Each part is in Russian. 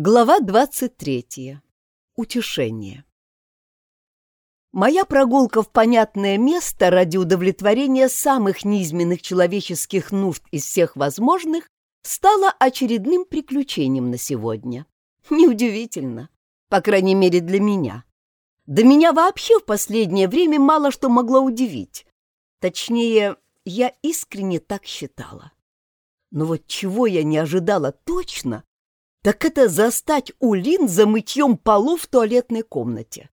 Глава 23. Утешение. Моя прогулка в понятное место ради удовлетворения самых низменных человеческих нужд из всех возможных стала очередным приключением на сегодня. Неудивительно, по крайней мере для меня. Да меня вообще в последнее время мало что могло удивить. Точнее, я искренне так считала. Но вот чего я не ожидала точно, так это застать Улин за мытьем полов в туалетной комнате.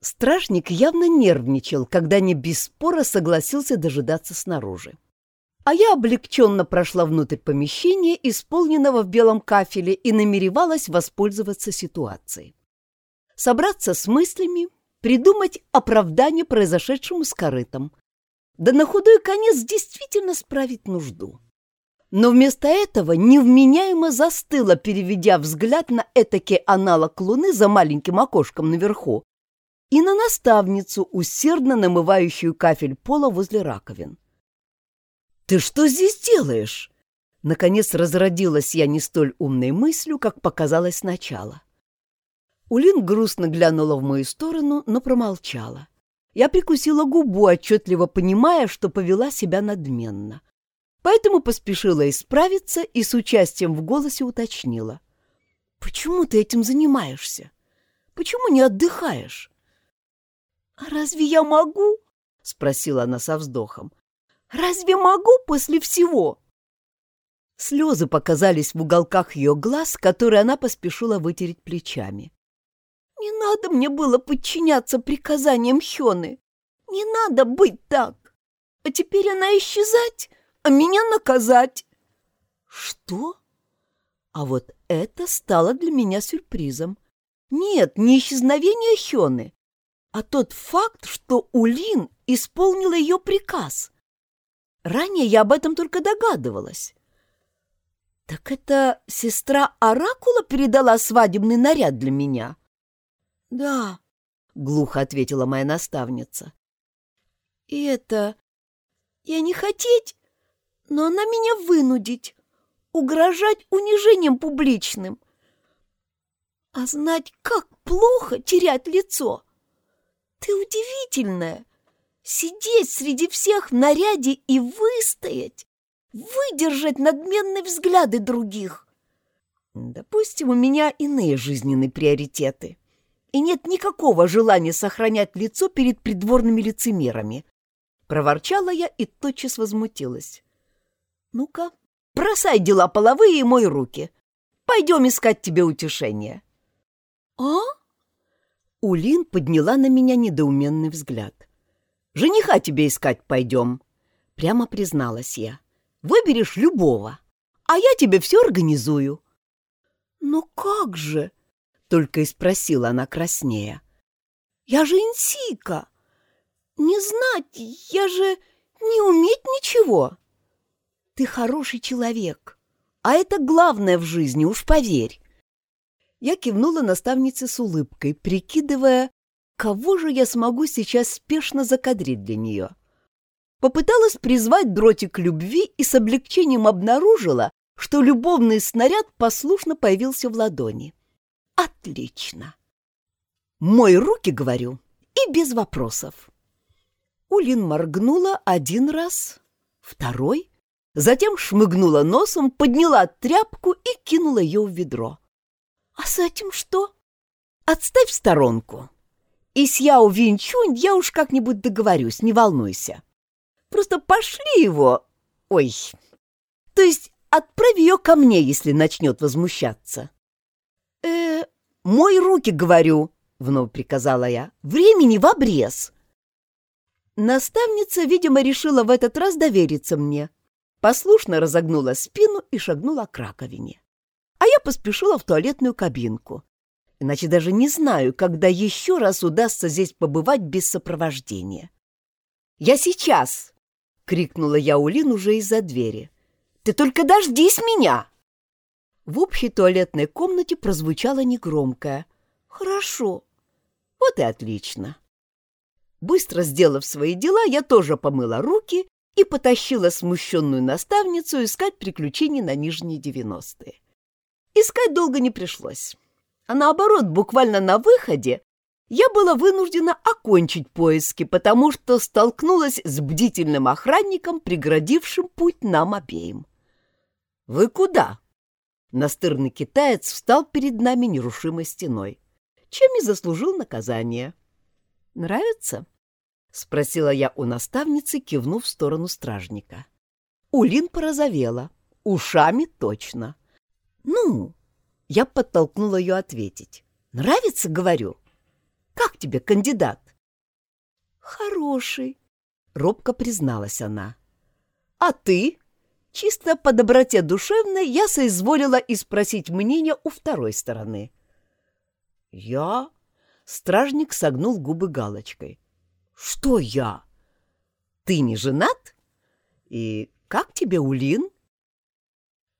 Стражник явно нервничал, когда не без спора согласился дожидаться снаружи. А я облегченно прошла внутрь помещения, исполненного в белом кафеле, и намеревалась воспользоваться ситуацией. Собраться с мыслями, придумать оправдание произошедшему с корытом, да на худой конец действительно справить нужду но вместо этого невменяемо застыла, переведя взгляд на этакий аналог луны за маленьким окошком наверху и на наставницу, усердно намывающую кафель пола возле раковин. «Ты что здесь делаешь?» Наконец разродилась я не столь умной мыслью, как показалось сначала. Улин грустно глянула в мою сторону, но промолчала. Я прикусила губу, отчетливо понимая, что повела себя надменно поэтому поспешила исправиться и с участием в голосе уточнила. «Почему ты этим занимаешься? Почему не отдыхаешь?» «А разве я могу?» — спросила она со вздохом. «Разве могу после всего?» Слезы показались в уголках ее глаз, которые она поспешила вытереть плечами. «Не надо мне было подчиняться приказаниям Хёны. Не надо быть так. А теперь она исчезать, а меня наказать. Что? А вот это стало для меня сюрпризом. Нет, не исчезновение Хёны, а тот факт, что Улин исполнила ее приказ. Ранее я об этом только догадывалась. Так это сестра Оракула передала свадебный наряд для меня? Да, глухо ответила моя наставница. И это... Я не хотеть, но она меня вынудить, угрожать унижением публичным. А знать, как плохо терять лицо. Ты удивительная. Сидеть среди всех в наряде и выстоять, выдержать надменные взгляды других. Допустим, у меня иные жизненные приоритеты, и нет никакого желания сохранять лицо перед придворными лицемерами. Проворчала я и тотчас возмутилась. Ну-ка, бросай дела половые и мой руки. Пойдем искать тебе утешение. А? Улин подняла на меня недоуменный взгляд. Жениха тебе искать пойдем, прямо призналась я. Выберешь любого, а я тебе все организую. Но как же? Только и спросила она краснея. Я же инсика. Не знать, я же не уметь ничего. Ты хороший человек, а это главное в жизни, уж поверь. Я кивнула наставнице с улыбкой, прикидывая, кого же я смогу сейчас спешно закадрить для нее. Попыталась призвать дротик любви и с облегчением обнаружила, что любовный снаряд послушно появился в ладони. Отлично. Мой руки, говорю, и без вопросов. Улин моргнула один раз, второй, затем шмыгнула носом, подняла тряпку и кинула ее в ведро. «А с этим что?» «Отставь в сторонку. И с Яо Винчунь я уж как-нибудь договорюсь, не волнуйся. Просто пошли его... Ой, то есть отправь ее ко мне, если начнет возмущаться». «Э, мой руки, говорю», — вновь приказала я, — «времени в обрез». Наставница, видимо, решила в этот раз довериться мне, послушно разогнула спину и шагнула к раковине. А я поспешила в туалетную кабинку. Иначе даже не знаю, когда еще раз удастся здесь побывать без сопровождения. «Я сейчас!» — крикнула я Улин уже из-за двери. «Ты только дождись меня!» В общей туалетной комнате прозвучало негромкое. «Хорошо. Вот и отлично». Быстро сделав свои дела, я тоже помыла руки и потащила смущенную наставницу искать приключений на нижние девяностые. Искать долго не пришлось. А наоборот, буквально на выходе я была вынуждена окончить поиски, потому что столкнулась с бдительным охранником, преградившим путь нам обеим. «Вы куда?» Настырный китаец встал перед нами нерушимой стеной, чем и заслужил наказание. «Нравится?» — спросила я у наставницы, кивнув в сторону стражника. Улин порозовела. Ушами точно. «Ну?» — я подтолкнула ее ответить. «Нравится, говорю?» Как тебе кандидат?» «Хороший», — робко призналась она. «А ты?» Чисто по доброте душевной я соизволила и спросить мнение у второй стороны. «Я?» — стражник согнул губы галочкой. «Что я? Ты не женат? И как тебе, Улин?»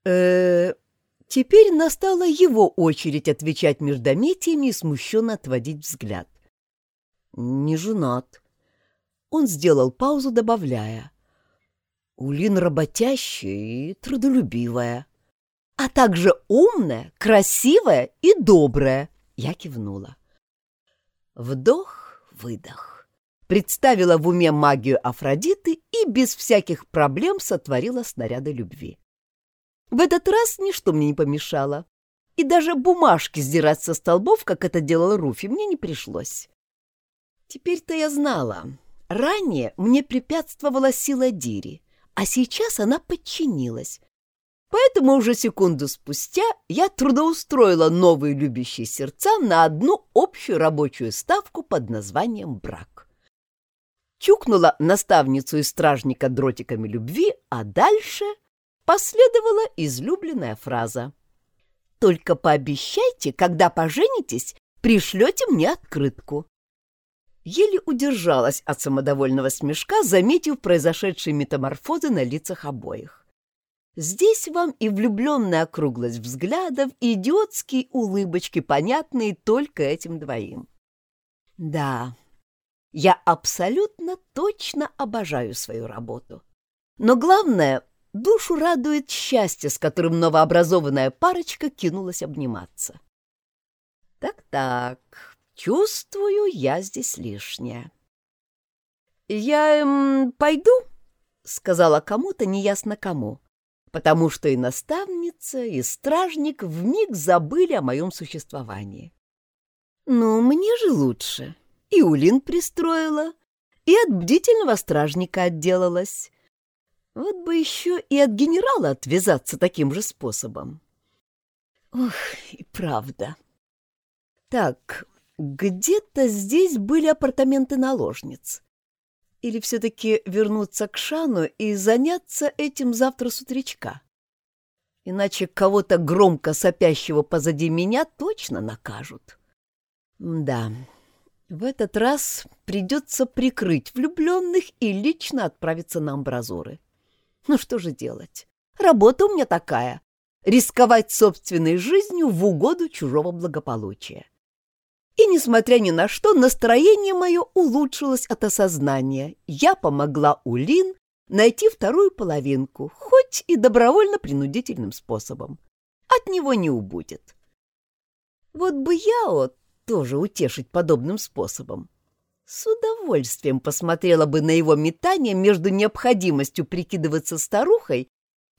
э Теперь настала его очередь отвечать междометиями и смущенно отводить взгляд. «Не женат». Он сделал паузу, добавляя. «Улин работящая и трудолюбивая, а также умная, красивая и добрая», — я кивнула. Вдох-выдох. Представила в уме магию Афродиты и без всяких проблем сотворила снаряды любви. В этот раз ничто мне не помешало. И даже бумажки сдирать со столбов, как это делала Руфи, мне не пришлось. Теперь-то я знала. Ранее мне препятствовала сила Дири, а сейчас она подчинилась. Поэтому уже секунду спустя я трудоустроила новые любящие сердца на одну общую рабочую ставку под названием «брак». Чукнула наставницу и стражника дротиками любви, а дальше последовала излюбленная фраза. «Только пообещайте, когда поженитесь, пришлете мне открытку». Еле удержалась от самодовольного смешка, заметив произошедшие метаморфозы на лицах обоих. Здесь вам и влюбленная округлость взглядов, и идиотские улыбочки, понятные только этим двоим. Да, я абсолютно точно обожаю свою работу. Но главное, Душу радует счастье, с которым новообразованная парочка кинулась обниматься. Так-так, чувствую, я здесь лишняя. «Я эм, пойду», — сказала кому-то неясно кому, потому что и наставница, и стражник вмиг забыли о моем существовании. «Ну, мне же лучше. И Улин пристроила, и от бдительного стражника отделалась. Вот бы еще и от генерала отвязаться таким же способом. Ох, и правда. Так, где-то здесь были апартаменты наложниц. Или все-таки вернуться к Шану и заняться этим завтра с утречка? Иначе кого-то громко сопящего позади меня точно накажут. Да, в этот раз придется прикрыть влюбленных и лично отправиться на амбразуры. Ну что же делать? Работа у меня такая — рисковать собственной жизнью в угоду чужого благополучия. И, несмотря ни на что, настроение мое улучшилось от осознания. Я помогла Улин найти вторую половинку, хоть и добровольно-принудительным способом. От него не убудет. Вот бы я вот тоже утешить подобным способом. С удовольствием посмотрела бы на его метание между необходимостью прикидываться старухой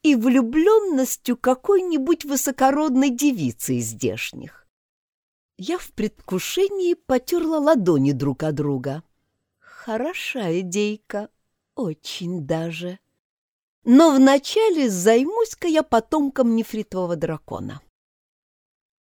и влюбленностью какой-нибудь высокородной девицы из здешних. Я в предвкушении потерла ладони друг от друга. Хороша идейка, очень даже. Но вначале займусь-ка я потомком нефритового дракона.